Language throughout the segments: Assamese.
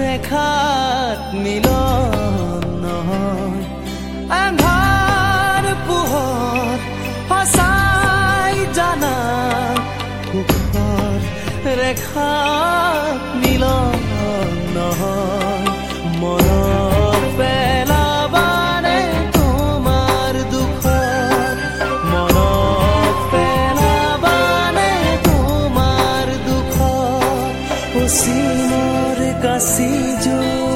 ৰেখাত মিল আন্ধাৰ পোহৰ সঁচাই জানা সুখৰ ৰেখাত মিল নহয় brillo.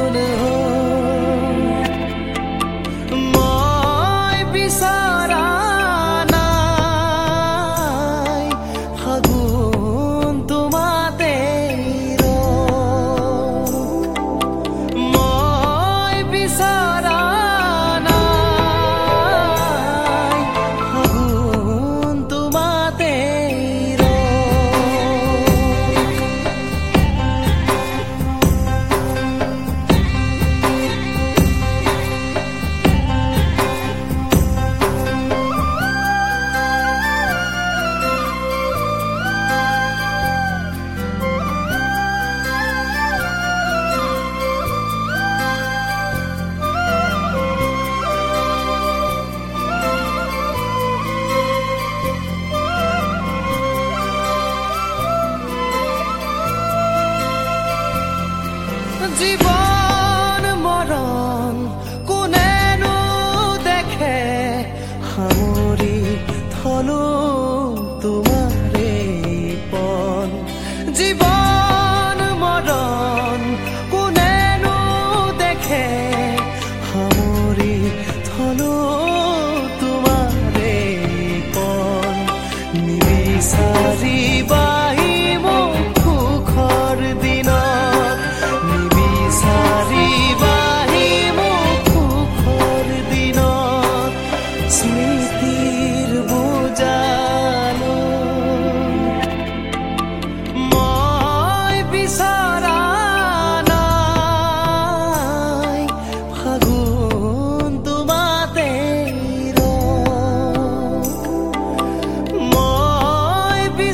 de volta.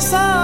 sonrisa